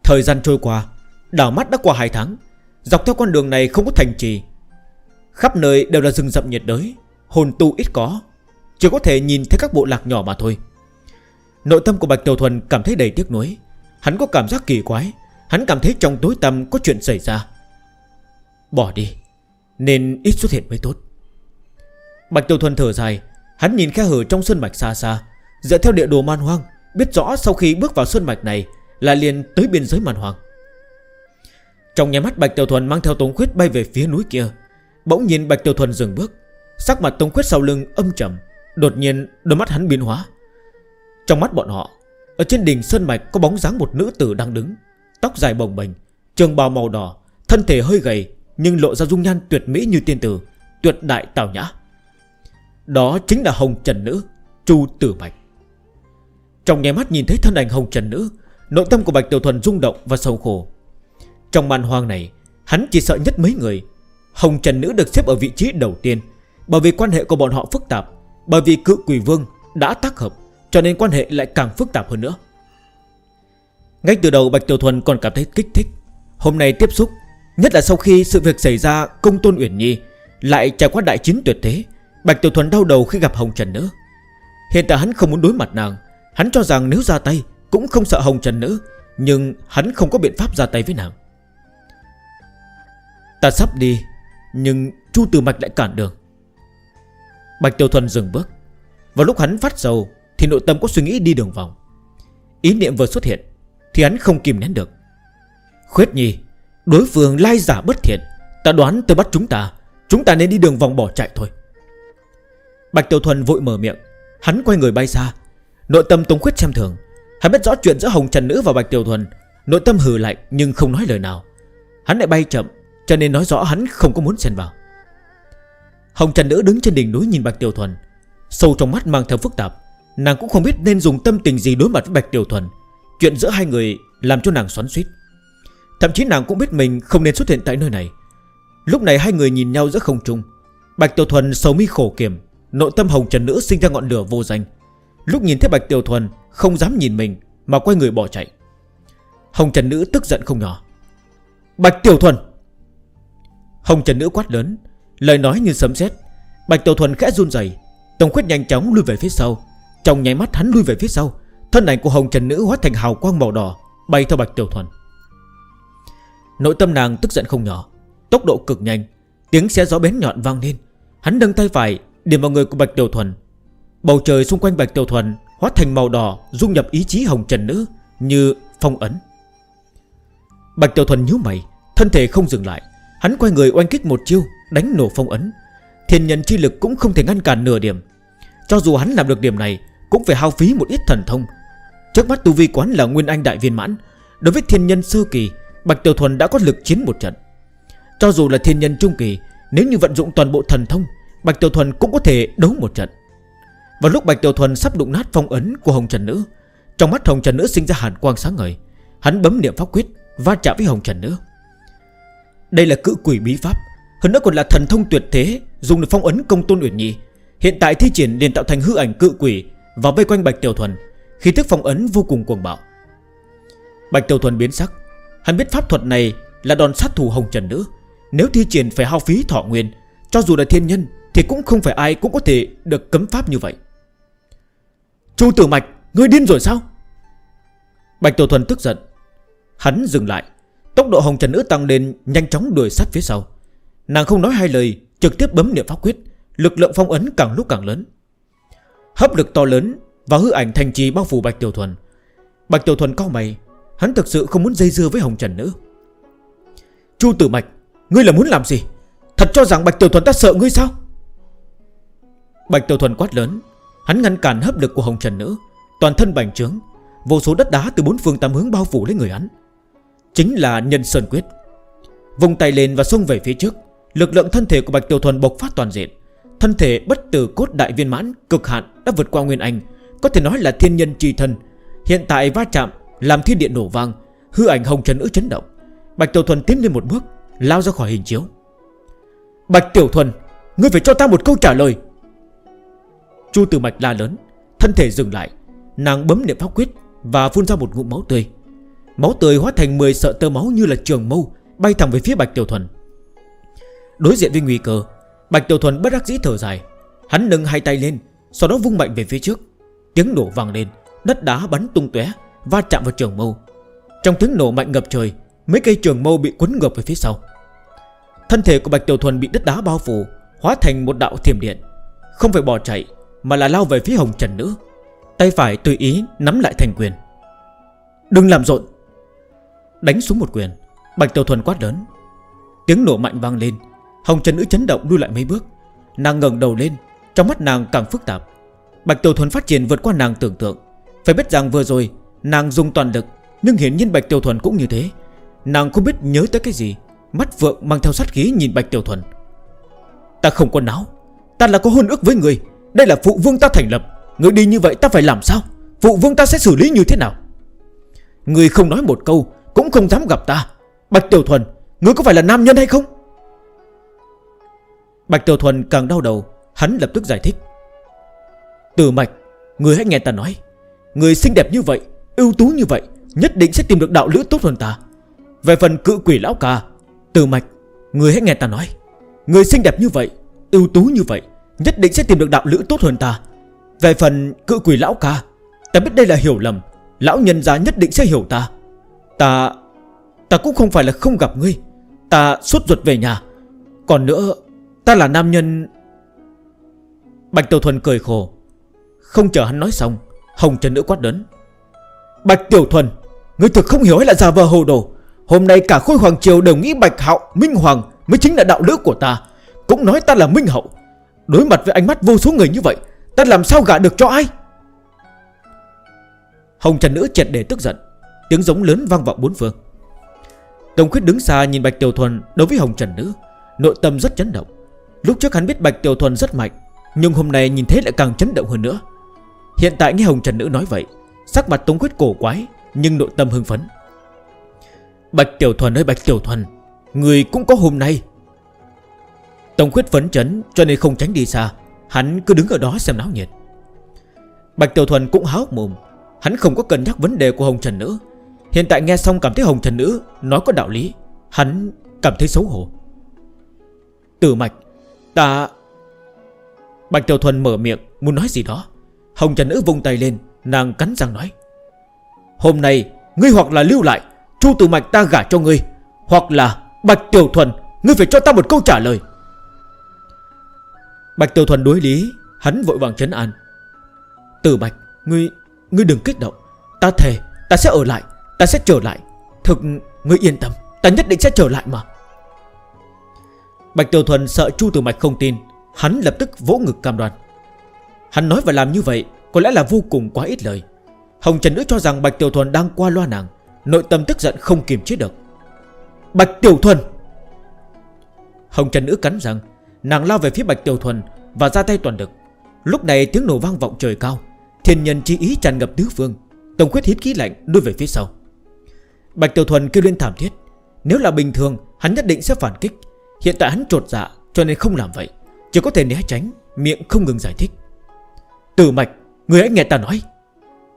Thời gian trôi qua, Đảo mắt đã qua 2 tháng. Dọc theo con đường này không có thành trì. Khắp nơi đều là rừng rậm nhiệt đới, Hồn tu ít có, Chỉ có thể nhìn thấy các bộ lạc nhỏ mà thôi. Nội tâm của Bạch Tiểu Thuần cảm thấy đầy tiếc nuối. Hắn có cảm giác kỳ quái Hắn cảm thấy trong tối tâm có chuyện xảy ra. Bỏ đi, Nên ít xuất hiện mới tốt. Bạch Tiểu Thuần thở dài, Hắn nhìn khe hở trong sơn mạch xa xa, Dựa theo địa đồ man hoang, Biết rõ sau khi bước vào sơn mạch này Là liền tới biên giới man hoang. Trong nhà mắt Bạch Tiểu Thuần mang theo Tống Khuyết bay về phía núi kia. Bỗng nhìn Bạch Tiểu Thuần dừng bước, Sắc mặt Tống Khuyết sau lưng âm trầm, Đột nhiên đôi mắt hắn biến hóa. Trong mắt bọn họ, Ở trên đỉnh sơn mạch có bóng dáng một nữ tử đang đứng. Tóc dài bồng bềnh, Trường bào màu đỏ, Thân thể hơi gầy Nhưng lộ ra dung nhan tuyệt mỹ như tiên tử, Tuyệt đại tào nhã. Đó chính là Hồng Trần Nữ, Chu Tử Bạch. Trong nháy mắt nhìn thấy thân ảnh Hồng Trần Nữ, Nội tâm của Bạch Tiểu Thuần rung động và sầu khổ. Trong màn hoang này, Hắn chỉ sợ nhất mấy người. Hồng Trần Nữ được xếp ở vị trí đầu tiên, Bởi vì quan hệ của bọn họ phức tạp, Bởi vì cự quỷ vương đã tác hợp, Cho nên quan hệ lại càng phức tạp hơn nữa. Ngay từ đầu Bạch Tiểu Thuần còn cảm thấy kích thích. Hôm nay tiếp xúc, Nhất là sau khi sự việc xảy ra công tôn Uyển Nhi, Lại trải qua đại chiến tuyệt thế, Bạch Tiểu Thuần đau đầu khi gặp Hồng Trần nữa Hiện tại hắn không muốn đối mặt nàng. Hắn cho rằng nếu ra tay, Cũng không sợ Hồng Trần nữa Nhưng hắn không có biện pháp ra tay với nàng. Ta sắp đi, Nhưng Chu Từ Mạch lại cản đường. Bạch Tiểu Thuần dừng bước. Vào lúc hắn phát sầu, Thì nội tâm có suy nghĩ đi đường vòng. Ý niệm vừa xuất hiện thì hắn không kìm nén được. Khuyết nhi, Đối phương lai giả bất thiện. Ta đoán tới bắt chúng ta Chúng ta nên đi đường vòng bỏ chạy thôi. Bạch Tiểu Thuần vội mở miệng. Hắn quay người bay xa. Nội tâm Tống Khuyết xem thường. Hắn biết rõ chuyện giữa Hồng Trần Nữ và Bạch Tiểu Thuần. Nội tâm hừ lạnh nhưng không nói lời nào. Hắn lại bay chậm, Cho nên nói rõ hắn không có muốn xen vào. Hồng Trần Nữ đứng trên đỉnh núi nhìn Bạch Tiểu Thuần. Sâu trong mắt mang theo phức tạp. Nàng cũng không biết nên dùng tâm tình gì đối mặt với Bạch Tiểu Thuần. Chuyện giữa hai người làm cho nàng xoắn suýt Thậm chí nàng cũng biết mình không nên xuất hiện tại nơi này. Lúc này hai người nhìn nhau giữa không trung. Bạch Tiểu Thuần sầu mi khổ kiểm, Nội tâm hồng trần nữ sinh ra ngọn lửa vô danh. Lúc nhìn thấy Bạch Tiểu Thuần, Không dám nhìn mình mà quay người bỏ chạy. Hồng trần nữ tức giận không nhỏ. Bạch Tiểu Thuần! Hồng trần nữ quát lớn, Lời nói như sấm sét. Bạch Tiểu Thuần khẽ run dày Tổng khuyết nhanh chóng lui về phía sau. Trong nháy mắt hắn lui về phía sau Thân ảnh của hồng trần nữ hóa thành hào quang màu đỏ, Bay theo bạch tiểu thuần. Nội tâm nàng tức giận không nhỏ, Tốc độ cực nhanh, Tiếng xé gió bén nhọn vang lên. Hắn nâng tay phải điểm vào người của bạch tiểu thuần. Bầu trời xung quanh bạch tiểu thuần Hóa thành màu đỏ, dung nhập ý chí hồng trần nữ Như phong ấn. Bạch tiểu thuần nhíu mày, Thân thể không dừng lại. Hắn quay người oanh kích một chiêu, Đánh nổ phong ấn. Thiên nhân chi lực cũng không thể ngăn cản nửa điểm. Cho dù hắn làm được điểm này, Cũng phải hao phí một ít thần thông Trước mắt tu vi quán là Nguyên Anh Đại Viên Mãn, Đối với thiên nhân sơ kỳ, Bạch Tiểu Thuần đã có lực chiến một trận. Cho dù là thiên nhân trung kỳ, Nếu như vận dụng toàn bộ thần thông, Bạch Tiểu Thuần cũng có thể đấu một trận. Vào lúc Bạch Tiểu Thuần sắp đụng nát phong ấn của Hồng Trần Nữ, Trong mắt Hồng Trần Nữ sinh ra hàn quang sáng ngời, Hắn bấm niệm pháp quyết, Va chạm với Hồng Trần Nữ. Đây là cự quỷ bí pháp, Hơn nữa còn là thần thông tuyệt thế, Dùng được phong ấn công tôn uyển nhi. Hiện tại thi triển liền tạo thành hư ảnh cự quỷ Và vây quanh Bạch Tiểu Thuần khi thức phong ấn vô cùng cuồng bạo. Bạch Tiểu Thuần biến sắc. Hắn biết pháp thuật này là đòn sát thủ hồng trần nữ. Nếu thi triển phải hao phí thọ nguyên, Cho dù là thiên nhân Thì cũng không phải ai cũng có thể được cấm pháp như vậy. Chu tử mạch, Ngươi điên rồi sao? Bạch Tiểu Thuần tức giận. Hắn dừng lại. Tốc độ hồng trần nữ tăng lên, nhanh chóng đuổi sát phía sau. Nàng không nói hai lời, Trực tiếp bấm niệm pháp quyết. Lực lượng phong ấn càng lúc càng lớn. Hấp lực to lớn và hư ảnh thành trì bao phủ Bạch Tiểu Thuần. Bạch Tiểu Thuần cao mày, Hắn thực sự không muốn dây dưa với Hồng Trần nữa. Chu Tử Mạch, Ngươi là muốn làm gì? Thật cho rằng Bạch Tiểu Thuần ta sợ ngươi sao? Bạch Tiểu Thuần quát lớn, Hắn ngăn cản hấp lực của Hồng Trần nữ Toàn thân bành trướng, Vô số đất đá từ bốn phương tám hướng bao phủ lấy người hắn. Chính là nhân sơn quyết. Vùng tay lên và xông về phía trước, Lực lượng thân thể của Bạch Tiểu Thuần bộc phát toàn diện. Thân thể bất tử cốt đại viên mãn Cực hạn đã vượt qua Nguyên Anh có thể nói là thiên nhân trì thân. Hiện tại va chạm, Làm thiên điện nổ vang, Hư ảnh hồng trần ức chấn động. Bạch Tiểu Thuần tiến lên một bước, Lao ra khỏi hình chiếu. Bạch Tiểu Thuần, Ngươi phải cho ta một câu trả lời. Chu Tử Mạch la lớn, Thân thể dừng lại. Nàng bấm niệm pháp quyết Và phun ra một ngụm máu tươi. Máu tươi hóa thành 10 sợ tơ máu như là trường mâu, Bay thẳng về phía Bạch Tiểu Thuần. Đối diện với nguy cơ, Bạch Tiểu Thuần bất đắc dĩ thở dài. Hắn nâng hai tay lên, Sau đó vung mạnh về phía trước. Tiếng nổ vang lên, Đất đá bắn tung tóe, Va chạm vào trường mâu. Trong tiếng nổ mạnh ngập trời, Mấy cây trường mâu bị cuốn ngược về phía sau. Thân thể của Bạch Tiểu Thuần bị đất đá bao phủ, Hóa thành một đạo thiểm điện. Không phải bỏ chạy, Mà là lao về phía Hồng Trần Nữ. Tay phải tùy ý nắm lại thành quyền. Đừng làm rộn! Đánh xuống một quyền, Bạch Tiểu Thuần quát lớn. Tiếng nổ mạnh vang lên, Hồng Trần Nữ chấn động đuôi lại mấy bước. Nàng ngần đầu lên, Trong mắt nàng càng phức tạp. Bạch Tiểu Thuần phát triển vượt qua nàng tưởng tượng. Phải biết rằng vừa rồi, Nàng dùng toàn lực, Nhưng hiển nhiên Bạch Tiểu Thuần cũng như thế. Nàng không biết nhớ tới cái gì, Mắt vượng mang theo sát khí nhìn Bạch Tiểu Thuần. Ta không có não, Ta là có hôn ước với người, Đây là phụ vương ta thành lập. Người đi như vậy ta phải làm sao? Phụ vương ta sẽ xử lý như thế nào? Người không nói một câu, Cũng không dám gặp ta. Bạch Tiểu Thuần, Người có phải là nam nhân hay không? Bạch Tiểu Thuần càng đau đầu, Hắn lập tức giải thích. Từ mạch Người hãy nghe ta nói. Người xinh đẹp như vậy, ưu tú như vậy, Nhất định sẽ tìm được đạo lữ tốt hơn ta. Về phần cự quỷ lão ca, Từ mạch, Người hãy nghe ta nói. Người xinh đẹp như vậy, ưu tú như vậy, Nhất định sẽ tìm được đạo lữ tốt hơn ta. Về phần cự quỷ lão ca, Ta biết đây là hiểu lầm, Lão nhân gia nhất định sẽ hiểu ta. Ta Ta cũng không phải là không gặp ngươi, Ta suốt ruột về nhà. Còn nữa, Ta là nam nhân. Bạch Tiểu Thuần cười khổ. Không chờ hắn nói xong, Hồng Trần Nữ quát đớn Bạch Tiểu Thuần, người thực không hiểu hay là già vờ hồ đồ. Hôm nay cả khôi hoàng triều đều nghĩ Bạch Hạo, Minh Hoàng mới chính là đạo lữ của ta. Cũng nói ta là Minh Hậu. Đối mặt với ánh mắt vô số người như vậy, Ta làm sao gả được cho ai? Hồng Trần Nữ triệt để tức giận. Tiếng giống lớn vang vọng bốn phương. Tông khuyết đứng xa nhìn Bạch Tiểu Thuần Đối với Hồng Trần Nữ. Nội tâm rất chấn động. Lúc trước hắn biết Bạch Tiểu Thuần rất mạnh, Nhưng hôm nay nhìn thấy lại càng chấn động hơn nữa. Hiện tại nghe Hồng Trần Nữ nói vậy, Sắc mặt Tống Khuyết cổ quái, Nhưng nội tâm hưng phấn. Bạch Tiểu Thuần ơi, Bạch Tiểu Thuần, Người cũng có hôm nay. Tống Khuyết phấn chấn, cho nên không tránh đi xa, Hắn cứ đứng ở đó xem náo nhiệt. Bạch Tiểu Thuần cũng háo mồm, Hắn không có cần nhắc vấn đề của Hồng Trần Nữ. Hiện tại nghe xong cảm thấy Hồng Trần Nữ Nói có đạo lý, Hắn cảm thấy xấu hổ. Tử mạch, Ta Bạch Tiểu Thuần mở miệng, muốn nói gì đó. Hồng trần nữ vùng tay lên, Nàng cắn răng nói, Hôm nay, ngươi hoặc là lưu lại, Chu tử mạch ta gả cho ngươi, Hoặc là Bạch Tiểu Thuần, Ngươi phải cho ta một câu trả lời. Bạch Tiểu Thuần đối lý, Hắn vội vàng trấn an, Tử Bạch, Ngươi ngươi đừng kích động, Ta thề, Ta sẽ ở lại, Ta sẽ trở lại, Thực, ngươi yên tâm, Ta nhất định sẽ trở lại mà. Bạch Tiểu Thuần sợ Chu Tử Mạch không tin, Hắn lập tức vỗ ngực cam đoan Hắn nói và làm như vậy Có lẽ là vô cùng quá ít lời. Hồng Trần nữ cho rằng Bạch Tiểu Thuần đang qua loa nàng, Nội tâm tức giận không kiềm chế được. Bạch Tiểu Thuần! Hồng Trần nữ cắn rằng Nàng lao về phía Bạch Tiểu Thuần Và ra tay toàn lực. Lúc này tiếng nổ vang vọng trời cao, Thiên nhân chi ý tràn ngập tứ phương Tổng quyết hít khí lạnh đuôi về phía sau. Bạch Tiểu Thuần kêu lên thảm thiết, Nếu là bình thường, hắn nhất định sẽ phản kích. Hiện tại hắn trột dạ cho nên không làm vậy, Chỉ có thể né tránh, Miệng không ngừng giải thích. Tử mạch, Người hãy nghe ta nói.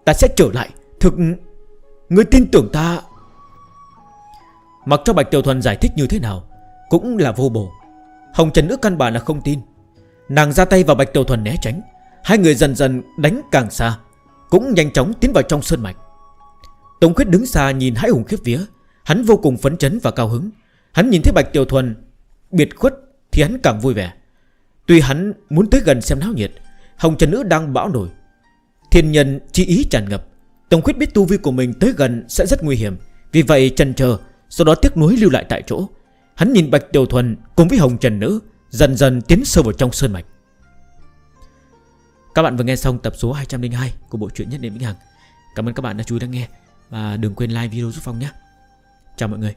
Ta sẽ trở lại. Thực, Người tin tưởng ta. Mặc cho Bạch Tiểu Thuần giải thích như thế nào, Cũng là vô bổ. Hồng Trần ước căn bản là không tin. Nàng ra tay vào Bạch Tiểu Thuần né tránh. Hai người dần dần đánh càng xa, Cũng nhanh chóng tiến vào trong sơn mạch. Tống Khuyết đứng xa nhìn hãi hùng khiếp vía. Hắn vô cùng phấn chấn và cao hứng. Hắn nhìn thấy Bạch Tiểu Thuần Biệt khuất thì hắn càng vui vẻ. Tuy hắn muốn tới gần xem náo nhiệt Hồng Trần Nữ đang bão nổi. Thiên nhân chi ý tràn ngập. Tông khuyết biết tu vi của mình tới gần sẽ rất nguy hiểm. Vì vậy trần chờ Sau đó tiếc nuối lưu lại tại chỗ. Hắn nhìn Bạch Tiểu Thuần cùng với Hồng Trần Nữ Dần dần tiến sâu vào trong sơn mạch. Các bạn vừa nghe xong tập số 202 Của bộ truyện Nhất Điểm Vĩnh Hằng. Cảm ơn các bạn đã chú ý lắng nghe Và đừng quên like video giúp Phong nhé. Chào mọi người.